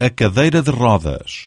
A cadeira de rodas.